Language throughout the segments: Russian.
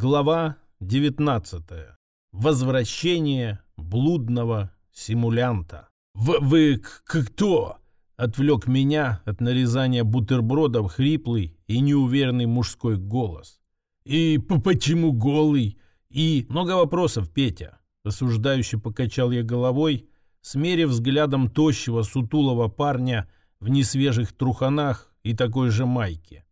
Глава 19. Возвращение блудного симулянта. В «Вы кто?» — отвлек меня от нарезания бутербродов хриплый и неуверенный мужской голос. «И почему голый?» «И много вопросов, Петя», — осуждающе покачал я головой, смерив взглядом тощего сутулого парня в несвежих труханах и такой же майке.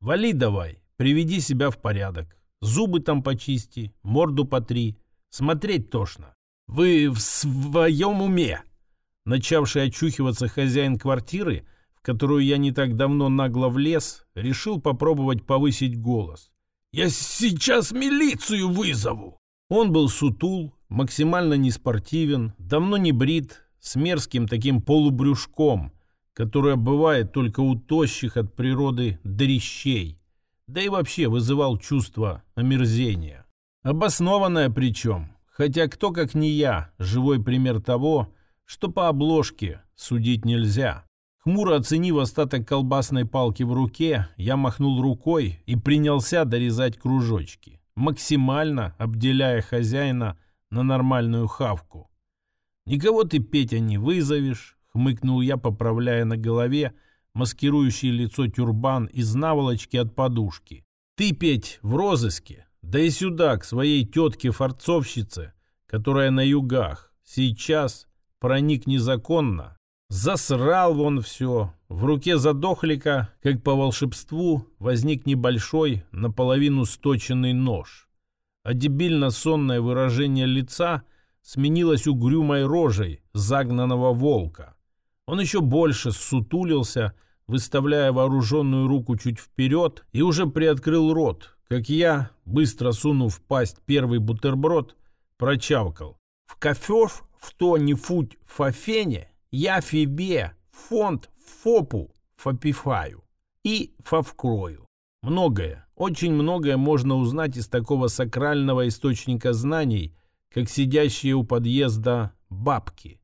«Вали давай, приведи себя в порядок. Зубы там почисти, морду потри. Смотреть тошно. Вы в своем уме?» Начавший очухиваться хозяин квартиры, в которую я не так давно нагло влез, решил попробовать повысить голос. «Я сейчас милицию вызову!» Он был сутул, максимально неспортивен, давно не брит, с мерзким таким полубрюшком, которое бывает только у тощих от природы дрищей, да и вообще вызывал чувство омерзения. Обоснованное причем, хотя кто как не я, живой пример того, что по обложке судить нельзя. Хмуро оценив остаток колбасной палки в руке, я махнул рукой и принялся дорезать кружочки, максимально обделяя хозяина на нормальную хавку. «Никого ты, Петя, не вызовешь», — хмыкнул я, поправляя на голове маскирующий лицо тюрбан из наволочки от подушки. «Ты, Петь, в розыске, да и сюда, к своей тетке-форцовщице, которая на югах, сейчас проник незаконно. Засрал вон все. В руке задохлика, как по волшебству, возник небольшой, наполовину сточенный нож. А дебильно-сонное выражение лица сменилось угрюмой рожей загнанного волка. Он еще больше сутулился, выставляя вооруженную руку чуть вперед, и уже приоткрыл рот, как я, быстро сунув в пасть первый бутерброд, прочавкал. В кафе в то-нибудь фафене я фибе фонд фопу фопифаю и фовкрою. Многое, очень многое можно узнать из такого сакрального источника знаний, как сидящие у подъезда бабки –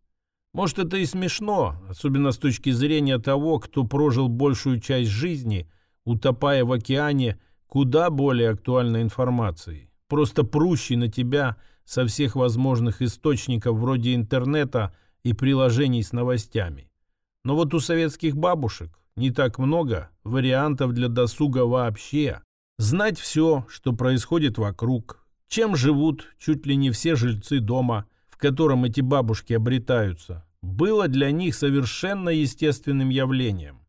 может, это и смешно, особенно с точки зрения того, кто прожил большую часть жизни, утопая в океане куда более актуальной информации, просто прущей на тебя со всех возможных источников вроде интернета и приложений с новостями. Но вот у советских бабушек не так много вариантов для досуга вообще. Знать все, что происходит вокруг, чем живут чуть ли не все жильцы дома – котором эти бабушки обретаются, было для них совершенно естественным явлением.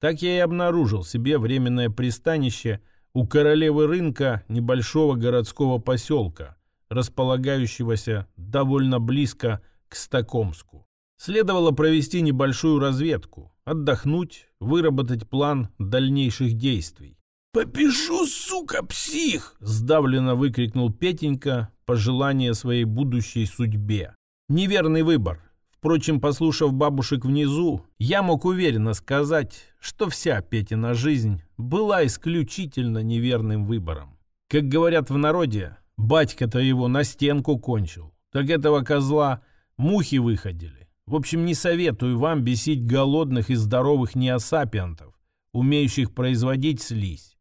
Так я и обнаружил себе временное пристанище у королевы рынка небольшого городского поселка, располагающегося довольно близко к Стокомску. Следовало провести небольшую разведку, отдохнуть, выработать план дальнейших действий. «Побежу, сука, псих!» — сдавленно выкрикнул Петенька, пожелание своей будущей судьбе. Неверный выбор. Впрочем, послушав бабушек внизу, я мог уверенно сказать, что вся Петина жизнь была исключительно неверным выбором. Как говорят в народе, батька-то его на стенку кончил. Так этого козла мухи выходили. В общем, не советую вам бесить голодных и здоровых неосапиантов, умеющих производить слизь.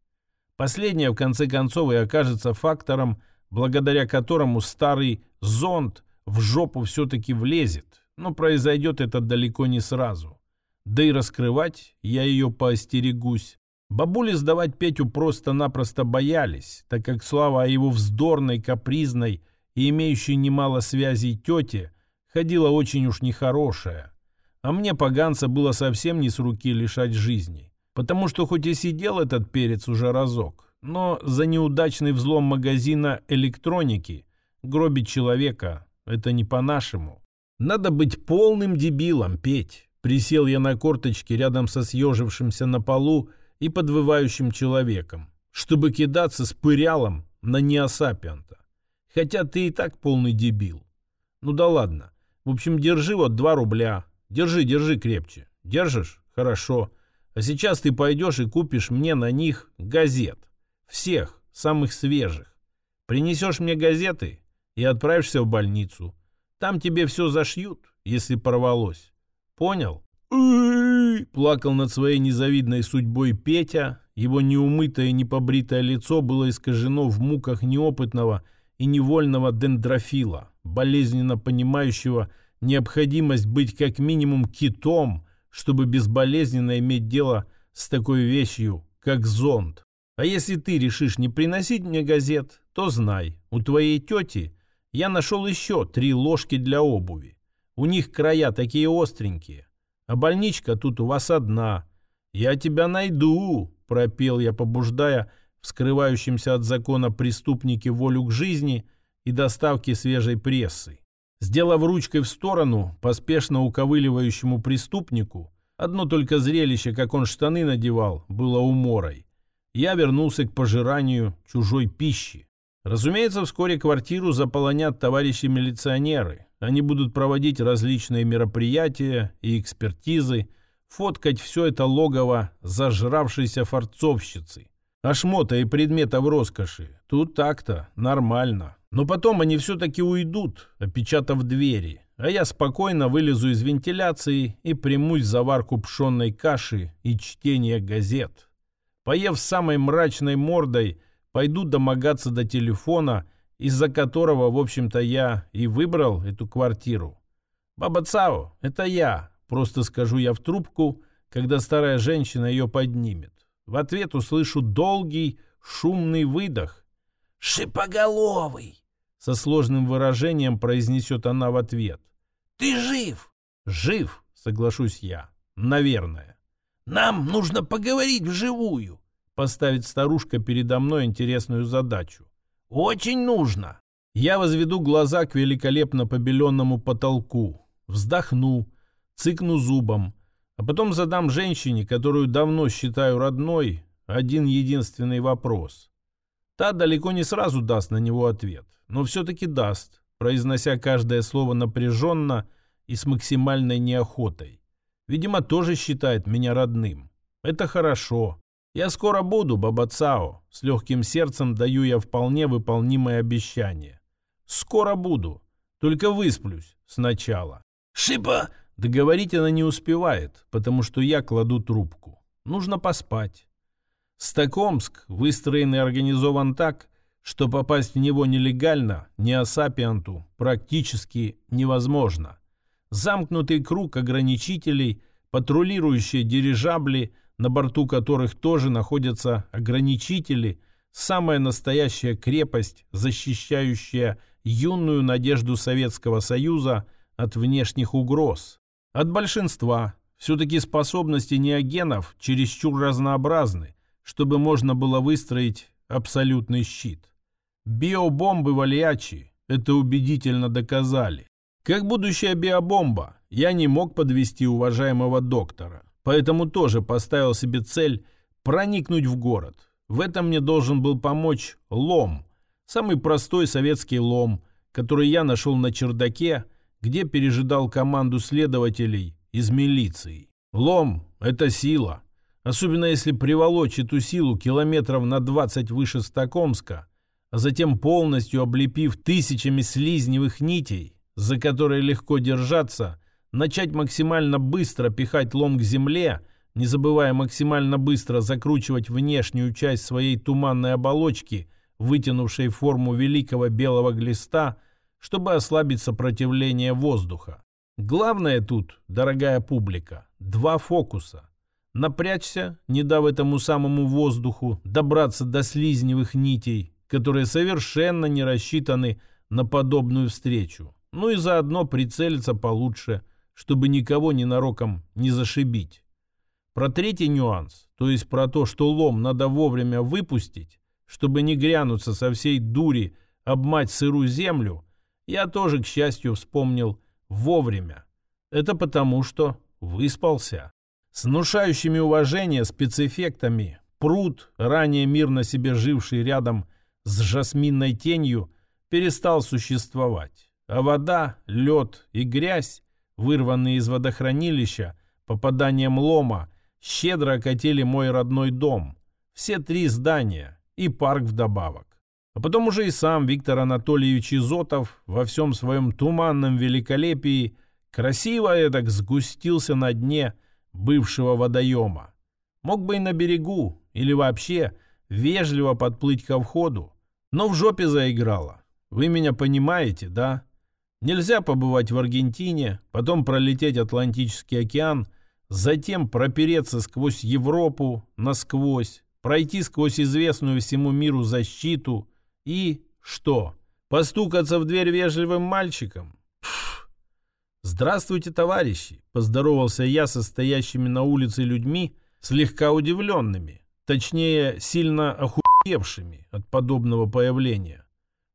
Последнее, в конце концов, и окажется фактором, благодаря которому старый зонд в жопу все-таки влезет, но произойдет это далеко не сразу. Да и раскрывать я ее поостерегусь. Бабули сдавать Петю просто-напросто боялись, так как слава о его вздорной, капризной и имеющей немало связей тете ходила очень уж нехорошая. А мне поганца было совсем не с руки лишать жизни. Потому что хоть и сидел этот перец уже разок, но за неудачный взлом магазина электроники гробить человека — это не по-нашему. Надо быть полным дебилом, Петь. Присел я на корточки рядом со съежившимся на полу и подвывающим человеком, чтобы кидаться с пырялом на неосапианта. Хотя ты и так полный дебил. Ну да ладно. В общем, держи вот два рубля. Держи, держи крепче. Держишь? Хорошо. А сейчас ты пойдешь и купишь мне на них газет. Всех, самых свежих. Принесешь мне газеты и отправишься в больницу. Там тебе все зашьют, если порвалось. Понял? Плакал над своей незавидной судьбой Петя, его неумытое и непобритое лицо было искажено в муках неопытного и невольного дендрофила, болезненно понимающего необходимость быть как минимум китом, чтобы безболезненно иметь дело с такой вещью, как зонд. А если ты решишь не приносить мне газет, то знай, у твоей тети я нашел еще три ложки для обуви. У них края такие остренькие. А больничка тут у вас одна. Я тебя найду, пропел я, побуждая вскрывающимся от закона преступнике волю к жизни и доставке свежей прессы. Сделав ручкой в сторону поспешно уковыливающему преступнику, одно только зрелище, как он штаны надевал, было уморой. Я вернулся к пожиранию чужой пищи. Разумеется, вскоре квартиру заполонят товарищи милиционеры. Они будут проводить различные мероприятия и экспертизы, фоткать все это логово зажравшейся форцовщицы. А шмота и предметов роскоши. Тут так-то, нормально. Но потом они все-таки уйдут, опечатав двери. А я спокойно вылезу из вентиляции и примусь за варку пшенной каши и чтение газет. Поев самой мрачной мордой, пойду домогаться до телефона, из-за которого, в общем-то, я и выбрал эту квартиру. «Баба Цао, это я», — просто скажу я в трубку, когда старая женщина ее поднимет. В ответ услышу долгий, шумный выдох. «Шипоголовый!» — со сложным выражением произнесет она в ответ. «Ты жив?» «Жив», — соглашусь я. «Наверное». «Нам нужно поговорить вживую», — поставит старушка передо мной интересную задачу. «Очень нужно». Я возведу глаза к великолепно побеленному потолку, вздохну, цыкну зубом, а потом задам женщине, которую давно считаю родной, один единственный вопрос. Та далеко не сразу даст на него ответ, но все-таки даст, произнося каждое слово напряженно и с максимальной неохотой. Видимо, тоже считает меня родным. Это хорошо. Я скоро буду, Баба Цао. С легким сердцем даю я вполне выполнимое обещание. Скоро буду. Только высплюсь сначала. Шипа! Договорить она не успевает, потому что я кладу трубку. Нужно поспать. Стокомск выстроен и организован так, что попасть в него нелегально, не осапианту, практически невозможно. Замкнутый круг ограничителей, патрулирующие дирижабли, на борту которых тоже находятся ограничители, самая настоящая крепость, защищающая юную надежду Советского Союза от внешних угроз. От большинства. Все-таки способности неогенов чересчур разнообразны, чтобы можно было выстроить абсолютный щит. Биобомбы Вальячи это убедительно доказали. Как будущая биобомба, я не мог подвести уважаемого доктора, поэтому тоже поставил себе цель проникнуть в город. В этом мне должен был помочь лом, самый простой советский лом, который я нашел на чердаке, где пережидал команду следователей из милиции. Лом – это сила, особенно если приволочь эту силу километров на 20 выше Стокомска, а затем полностью облепив тысячами слизневых нитей, за которые легко держаться, начать максимально быстро пихать лом к земле, не забывая максимально быстро закручивать внешнюю часть своей туманной оболочки, вытянувшей форму великого белого глиста, чтобы ослабить сопротивление воздуха. Главное тут, дорогая публика, два фокуса. Напрячься, не дав этому самому воздуху добраться до слизневых нитей, которые совершенно не рассчитаны на подобную встречу ну и заодно прицелиться получше, чтобы никого ненароком не зашибить. Про третий нюанс, то есть про то, что лом надо вовремя выпустить, чтобы не грянуться со всей дури обмать сырую землю, я тоже, к счастью, вспомнил вовремя. Это потому, что выспался. С внушающими уважение спецэффектами пруд, ранее мирно себе живший рядом с жасминной тенью, перестал существовать а вода, лед и грязь, вырванные из водохранилища попаданием лома, щедро окатили мой родной дом, все три здания и парк вдобавок. А потом уже и сам Виктор Анатольевич Изотов во всем своем туманном великолепии красиво эдак сгустился на дне бывшего водоема. Мог бы и на берегу, или вообще вежливо подплыть ко входу, но в жопе заиграла. Вы меня понимаете, да? Нельзя побывать в Аргентине, потом пролететь Атлантический океан, затем пропереться сквозь Европу насквозь, пройти сквозь известную всему миру защиту и что? Постукаться в дверь вежливым мальчиком? «Здравствуйте, товарищи!» – поздоровался я со стоящими на улице людьми, слегка удивленными, точнее, сильно охуевшими от подобного появления.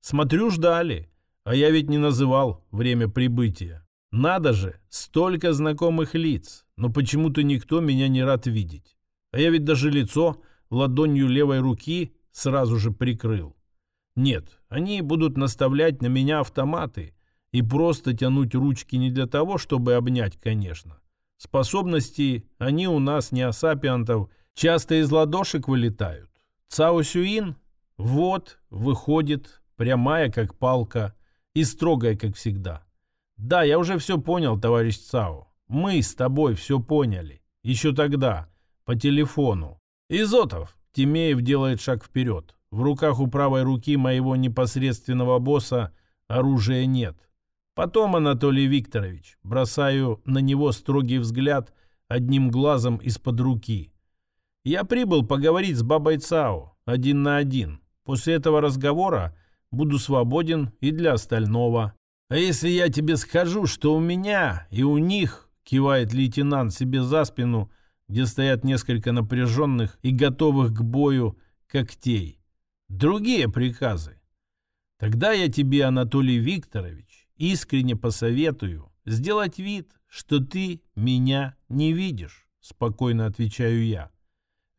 Смотрю, ждали, а я ведь не называл время прибытия. Надо же, столько знакомых лиц, но почему-то никто меня не рад видеть. А я ведь даже лицо ладонью левой руки сразу же прикрыл. Нет, они будут наставлять на меня автоматы и просто тянуть ручки не для того, чтобы обнять, конечно. Способности они у нас, не асапиантов, часто из ладошек вылетают. Цао Сюин, вот, выходит, прямая как палка и строгая, как всегда. Да, я уже все понял, товарищ Цао. Мы с тобой все поняли. Еще тогда, по телефону. Изотов, Тимеев делает шаг вперед. В руках у правой руки моего непосредственного босса оружия нет. Потом, Анатолий Викторович, бросаю на него строгий взгляд одним глазом из-под руки. Я прибыл поговорить с бабой Цао один на один. После этого разговора буду свободен и для остального. А если я тебе скажу, что у меня и у них, кивает лейтенант себе за спину, где стоят несколько напряженных и готовых к бою когтей. Другие приказы. Тогда я тебе, Анатолий Викторович, искренне посоветую сделать вид, что ты меня не видишь, спокойно отвечаю я.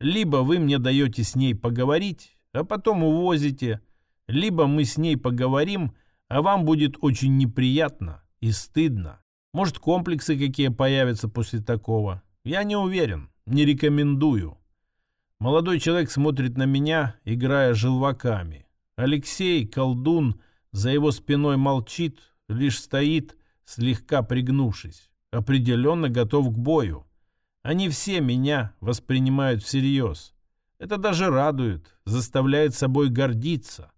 Либо вы мне даете с ней поговорить, а потом увозите, либо мы с ней поговорим, а вам будет очень неприятно и стыдно. Может, комплексы какие появятся после такого. Я не уверен, не рекомендую. Молодой человек смотрит на меня, играя желваками. Алексей, колдун, за его спиной молчит, лишь стоит, слегка пригнувшись. Определенно готов к бою. Они все меня воспринимают всерьез. Это даже радует, заставляет собой гордиться.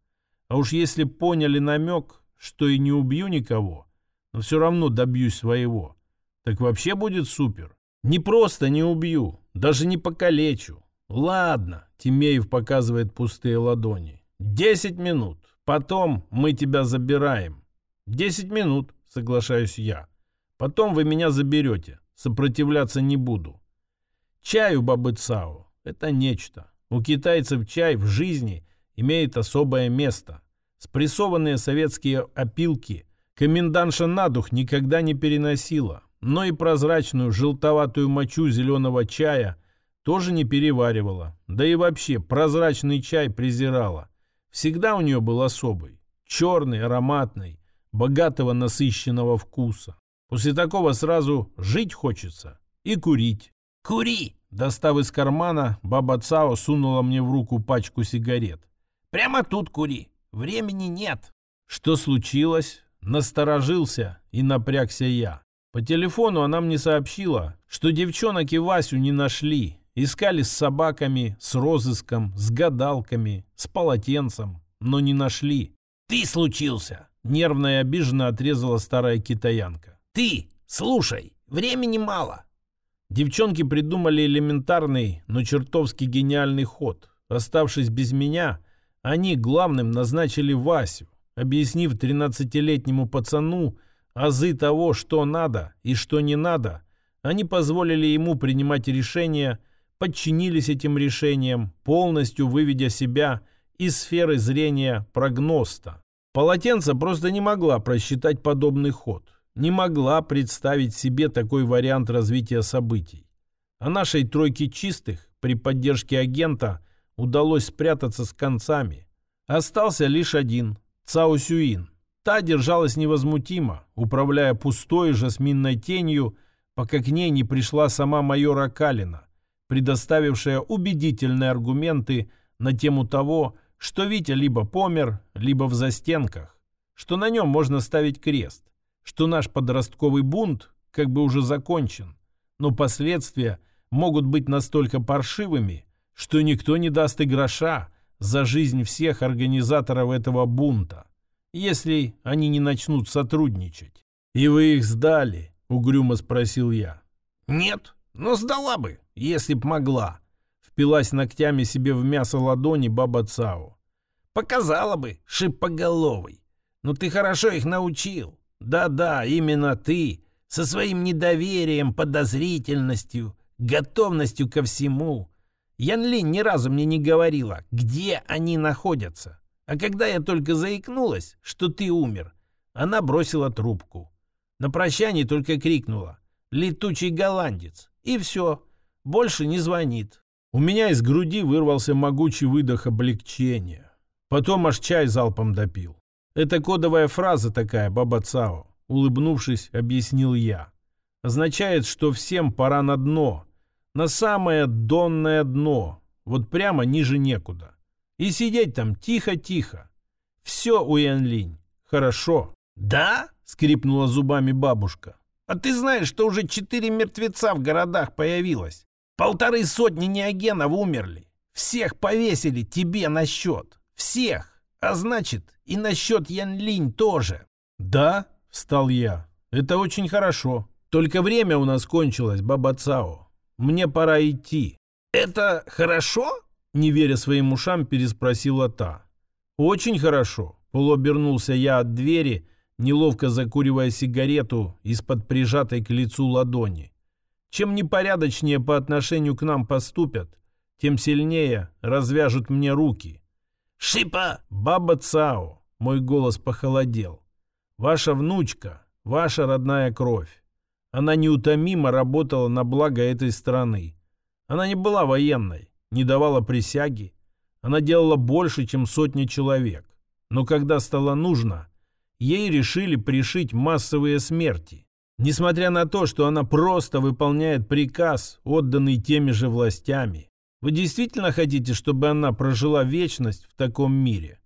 А уж если поняли намек, что и не убью никого, но все равно добьюсь своего, так вообще будет супер. Не просто не убью, даже не покалечу. Ладно, Тимеев показывает пустые ладони. Десять минут. Потом мы тебя забираем. Десять минут, соглашаюсь я. Потом вы меня заберете. Сопротивляться не буду. Чай у бабы Цао – это нечто. У китайцев чай в жизни имеет особое место. Спрессованные советские опилки комендантша на дух никогда не переносила но и прозрачную желтоватую мочу зеленого чая тоже не переваривала. Да и вообще прозрачный чай презирала. Всегда у нее был особый, черный, ароматный, богатого насыщенного вкуса. После такого сразу жить хочется и курить. «Кури!» Достав из кармана, баба Цао сунула мне в руку пачку сигарет. «Прямо тут кури. Времени нет». Что случилось? Насторожился и напрягся я. По телефону она мне сообщила, что девчонок и Васю не нашли. Искали с собаками, с розыском, с гадалками, с полотенцем, но не нашли. «Ты случился!» — нервно и обиженно отрезала старая китаянка. «Ты! Слушай, времени мало!» Девчонки придумали элементарный, но чертовски гениальный ход. Оставшись без меня, они главным назначили Васю, объяснив тринадцатилетнему пацану, азы того, что надо и что не надо, они позволили ему принимать решения, подчинились этим решениям, полностью выведя себя из сферы зрения прогноста. Полотенце просто не могла просчитать подобный ход, не могла представить себе такой вариант развития событий. А нашей тройке чистых при поддержке агента удалось спрятаться с концами. Остался лишь один – Цао Сюин, Та держалась невозмутимо, управляя пустой жасминной тенью, пока к ней не пришла сама майора Калина, предоставившая убедительные аргументы на тему того, что Витя либо помер, либо в застенках, что на нем можно ставить крест, что наш подростковый бунт как бы уже закончен, но последствия могут быть настолько паршивыми, что никто не даст и гроша за жизнь всех организаторов этого бунта, если они не начнут сотрудничать. «И вы их сдали?» — угрюмо спросил я. «Нет, но сдала бы, если б могла», — впилась ногтями себе в мясо ладони баба Цао. «Показала бы, шипоголовый. Но ты хорошо их научил. Да-да, именно ты, со своим недоверием, подозрительностью, готовностью ко всему. Ян Линь ни разу мне не говорила, где они находятся. А когда я только заикнулась, что ты умер, она бросила трубку. На прощание только крикнула «Летучий голландец!» И все, больше не звонит. У меня из груди вырвался могучий выдох облегчения. Потом аж чай залпом допил. Это кодовая фраза такая, баба Цао. Улыбнувшись, объяснил я. Означает, что всем пора на дно. На самое донное дно. Вот прямо ниже некуда. И сидеть там тихо-тихо. Все у Янлинь. Хорошо. «Да?» — скрипнула зубами бабушка. «А ты знаешь, что уже четыре мертвеца в городах появилось? Полторы сотни неогенов умерли. Всех повесили тебе на счет. Всех. А значит, и на счет Янлинь тоже». «Да?» Встал я. Это очень хорошо. Только время у нас кончилось, баба Цао. Мне пора идти. Это хорошо? Не веря своим ушам, переспросила та. Очень хорошо. Полуобернулся я от двери, неловко закуривая сигарету из-под прижатой к лицу ладони. Чем непорядочнее по отношению к нам поступят, тем сильнее развяжут мне руки. «Шипа!» «Баба Цао!» Мой голос похолодел. Ваша внучка, ваша родная кровь. Она неутомимо работала на благо этой страны. Она не была военной, не давала присяги. Она делала больше, чем сотни человек. Но когда стало нужно, ей решили пришить массовые смерти. Несмотря на то, что она просто выполняет приказ, отданный теми же властями. Вы действительно хотите, чтобы она прожила вечность в таком мире?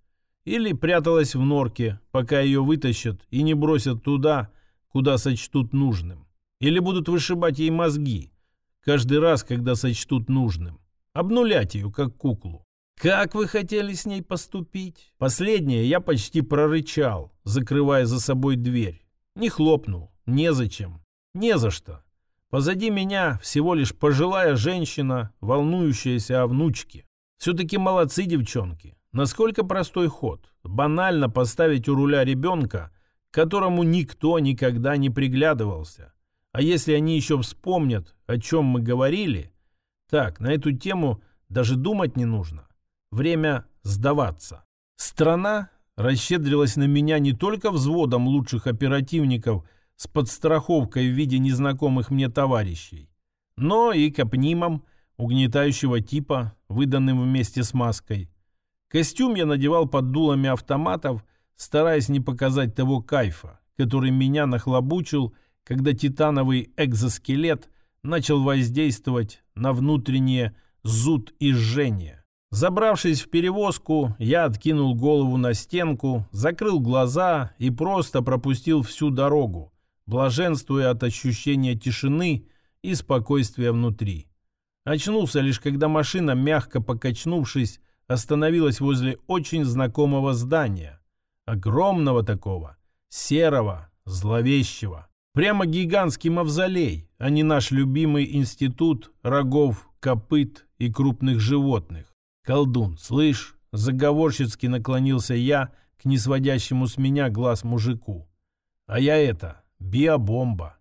Или пряталась в норке, пока ее вытащат и не бросят туда, куда сочтут нужным. Или будут вышибать ей мозги, каждый раз, когда сочтут нужным. Обнулять ее, как куклу. Как вы хотели с ней поступить? Последнее я почти прорычал, закрывая за собой дверь. Не хлопнул, незачем, не за что. Позади меня всего лишь пожилая женщина, волнующаяся о внучке. Все-таки молодцы девчонки. Насколько простой ход? Банально поставить у руля ребенка, которому никто никогда не приглядывался. А если они еще вспомнят, о чем мы говорили, так, на эту тему даже думать не нужно. Время сдаваться. Страна расщедрилась на меня не только взводом лучших оперативников с подстраховкой в виде незнакомых мне товарищей, но и капнимом угнетающего типа, выданным вместе с маской. Костюм я надевал под дулами автоматов, стараясь не показать того кайфа, который меня нахлобучил, когда титановый экзоскелет начал воздействовать на внутреннее зуд и жжение. Забравшись в перевозку, я откинул голову на стенку, закрыл глаза и просто пропустил всю дорогу, блаженствуя от ощущения тишины и спокойствия внутри. Очнулся лишь когда машина, мягко покачнувшись, остановилась возле очень знакомого здания. Огромного такого, серого, зловещего. Прямо гигантский мавзолей, а не наш любимый институт рогов, копыт и крупных животных. Колдун, слышь, заговорщицки наклонился я к несводящему с меня глаз мужику. А я это, биобомба.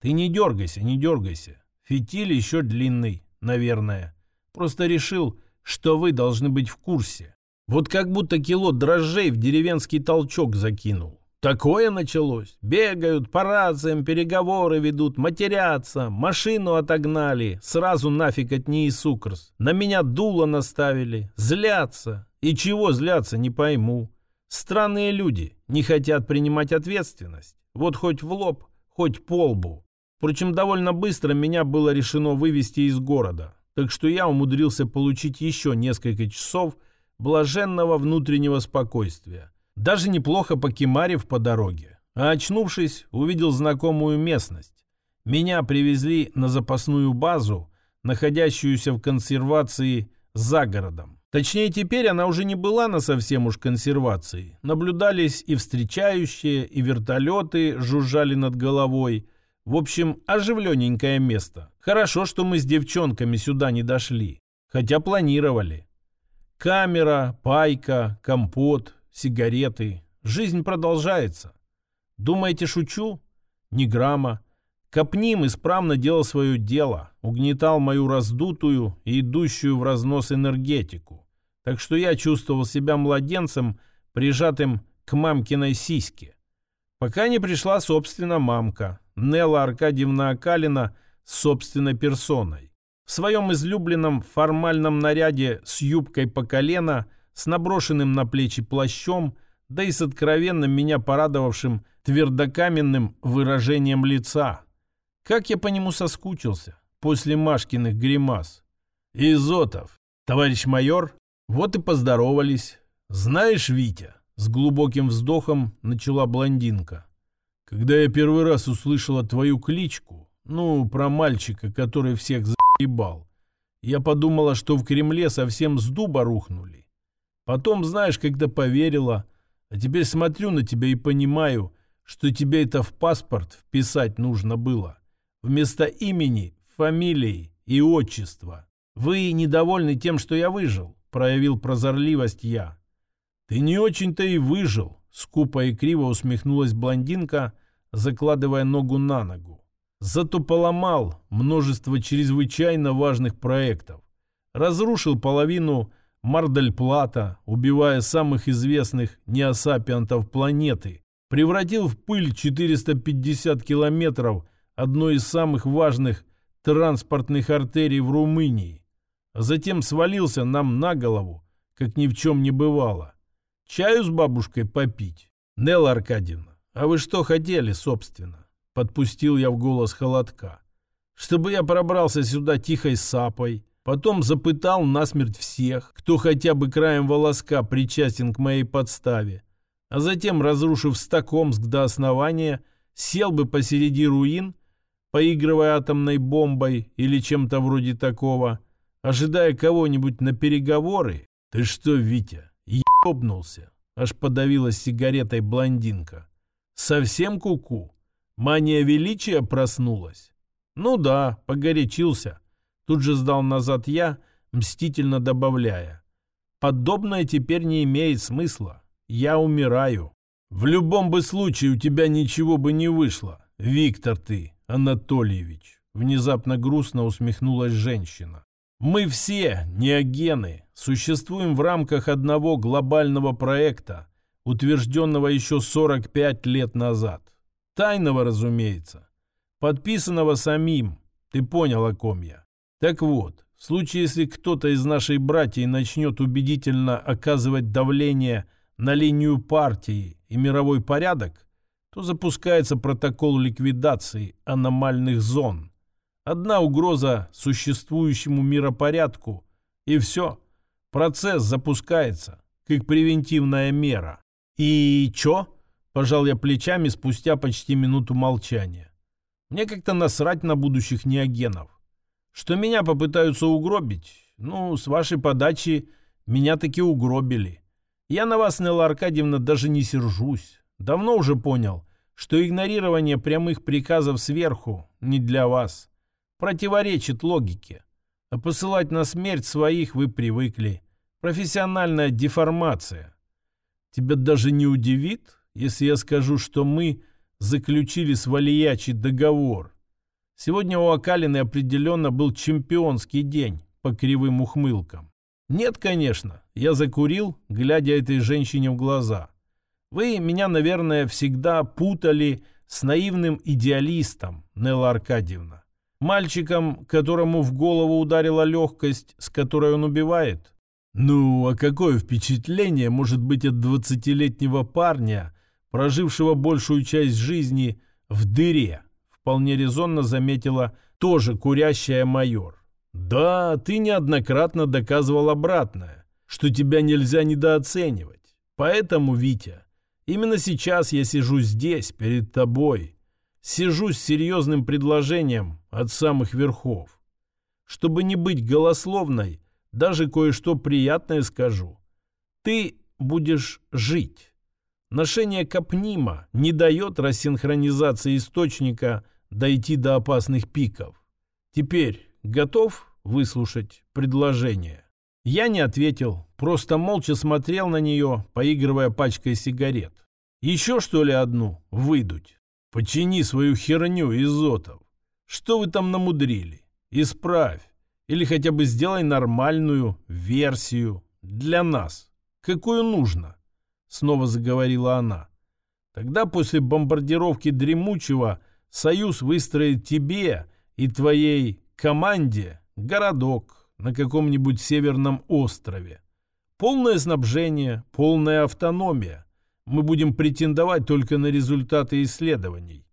Ты не дергайся, не дергайся. Фитиль еще длинный, наверное. Просто решил, что вы должны быть в курсе. Вот как будто кило дрожжей в деревенский толчок закинул. Такое началось. Бегают, по рациям переговоры ведут, матерятся, машину отогнали, сразу нафиг от ней сукрс. На меня дуло наставили, злятся. И чего злятся, не пойму. Странные люди, не хотят принимать ответственность. Вот хоть в лоб, хоть по лбу. Впрочем, довольно быстро меня было решено вывести из города так что я умудрился получить еще несколько часов блаженного внутреннего спокойствия. Даже неплохо покемарив по дороге. А очнувшись, увидел знакомую местность. Меня привезли на запасную базу, находящуюся в консервации за городом. Точнее, теперь она уже не была на совсем уж консервации. Наблюдались и встречающие, и вертолеты жужжали над головой. В общем, оживленненькое место. Хорошо, что мы с девчонками сюда не дошли. Хотя планировали. Камера, пайка, компот, сигареты. Жизнь продолжается. Думаете, шучу? Ни грамма. Капним исправно делал свое дело, угнетал мою раздутую и идущую в разнос энергетику так что я чувствовал себя младенцем, прижатым к мамкиной сиське. Пока не пришла, собственно, мамка, Нелла Аркадьевна Акалина с собственной персоной. В своем излюбленном формальном наряде с юбкой по колено, с наброшенным на плечи плащом, да и с откровенным меня порадовавшим твердокаменным выражением лица. Как я по нему соскучился после Машкиных гримас. «Изотов, товарищ майор?» Вот и поздоровались. «Знаешь, Витя», — с глубоким вздохом начала блондинка, «когда я первый раз услышала твою кличку, ну, про мальчика, который всех заебал, я подумала, что в Кремле совсем с дуба рухнули. Потом, знаешь, когда поверила, а теперь смотрю на тебя и понимаю, что тебе это в паспорт вписать нужно было. Вместо имени, фамилии и отчества. Вы недовольны тем, что я выжил? Проявил прозорливость я. «Ты не очень-то и выжил», — скупо и криво усмехнулась блондинка, закладывая ногу на ногу. «Зато поломал множество чрезвычайно важных проектов. Разрушил половину Мардальплата, убивая самых известных неосапиантов планеты, превратил в пыль 450 километров одной из самых важных транспортных артерий в Румынии, затем свалился нам на голову, как ни в чем не бывало. Чаю с бабушкой попить? Нелла Аркадьевна, а вы что хотели, собственно? Подпустил я в голос холодка. Чтобы я пробрался сюда тихой сапой, потом запытал насмерть всех, кто хотя бы краем волоска причастен к моей подставе, а затем, разрушив Стокомск до основания, сел бы посреди руин, поигрывая атомной бомбой или чем-то вроде такого, ожидая кого-нибудь на переговоры? Ты что, Витя, ебнулся? Аж подавилась сигаретой блондинка. Совсем куку? -ку? Мания величия проснулась? Ну да, погорячился. Тут же сдал назад я, мстительно добавляя. Подобное теперь не имеет смысла. Я умираю. В любом бы случае у тебя ничего бы не вышло. Виктор ты, Анатольевич. Внезапно грустно усмехнулась женщина. Мы все, неогены, существуем в рамках одного глобального проекта, утвержденного еще 45 лет назад. Тайного, разумеется. Подписанного самим. Ты понял, о ком я. Так вот, в случае, если кто-то из нашей братьев начнет убедительно оказывать давление на линию партии и мировой порядок, то запускается протокол ликвидации аномальных зон – Одна угроза существующему миропорядку, и все. Процесс запускается, как превентивная мера. «И чё?» – пожал я плечами спустя почти минуту молчания. «Мне как-то насрать на будущих неогенов. Что меня попытаются угробить, ну, с вашей подачи меня таки угробили. Я на вас, Нелла Аркадьевна, даже не сержусь. Давно уже понял, что игнорирование прямых приказов сверху не для вас» противоречит логике. А посылать на смерть своих вы привыкли. Профессиональная деформация. Тебя даже не удивит, если я скажу, что мы заключили с Валиячи договор. Сегодня у Акалины определенно был чемпионский день по кривым ухмылкам. Нет, конечно, я закурил, глядя этой женщине в глаза. Вы меня, наверное, всегда путали с наивным идеалистом, Нелла Аркадьевна. Мальчиком, которому в голову ударила легкость, с которой он убивает? Ну, а какое впечатление может быть от двадцатилетнего парня, прожившего большую часть жизни в дыре? Вполне резонно заметила тоже курящая майор. Да, ты неоднократно доказывал обратное, что тебя нельзя недооценивать. Поэтому, Витя, именно сейчас я сижу здесь, перед тобой, Сижу с серьезным предложением от самых верхов. Чтобы не быть голословной, Даже кое-что приятное скажу. Ты будешь жить. Ношение капнима не дает рассинхронизации источника дойти до опасных пиков. Теперь готов выслушать предложение? Я не ответил, просто молча смотрел на нее, поигрывая пачкой сигарет. Еще что ли одну выдуть? Почини свою херню, Изотов. Что вы там намудрили? Исправь. Или хотя бы сделай нормальную версию для нас. Какую нужно? Снова заговорила она. Тогда после бомбардировки Дремучего Союз выстроит тебе и твоей команде городок на каком-нибудь северном острове. Полное снабжение, полная автономия. Мы будем претендовать только на результаты исследований.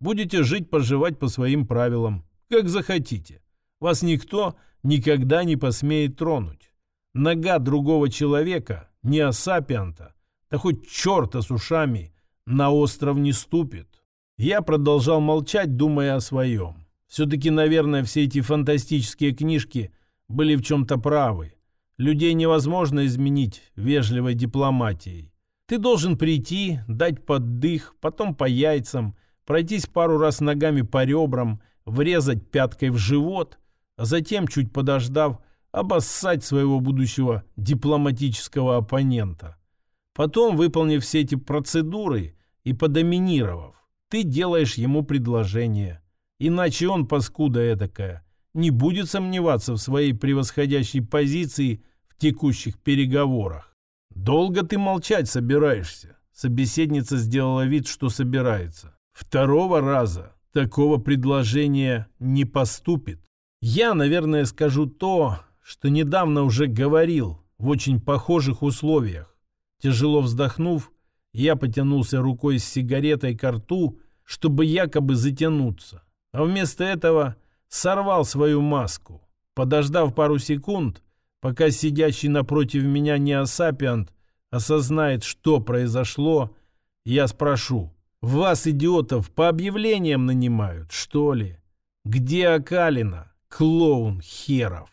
Будете жить-поживать по своим правилам, как захотите. Вас никто никогда не посмеет тронуть. Нога другого человека, не асапианта, да хоть черта с ушами, на остров не ступит. Я продолжал молчать, думая о своем. Все-таки, наверное, все эти фантастические книжки были в чем-то правы. Людей невозможно изменить вежливой дипломатией. Ты должен прийти, дать поддых, потом по яйцам, пройтись пару раз ногами по ребрам, врезать пяткой в живот, а затем, чуть подождав, обоссать своего будущего дипломатического оппонента. Потом, выполнив все эти процедуры и подоминировав, ты делаешь ему предложение. Иначе он, паскуда эдакая, не будет сомневаться в своей превосходящей позиции в текущих переговорах. Долго ты молчать собираешься? Собеседница сделала вид, что собирается. Второго раза такого предложения не поступит. Я, наверное, скажу то, что недавно уже говорил в очень похожих условиях. Тяжело вздохнув, я потянулся рукой с сигаретой к рту, чтобы якобы затянуться. А вместо этого сорвал свою маску. Подождав пару секунд, пока сидящий напротив меня неосапиант осознает, что произошло, я спрошу, «Вас, идиотов, по объявлениям нанимают, что ли? Где Акалина, клоун херов?»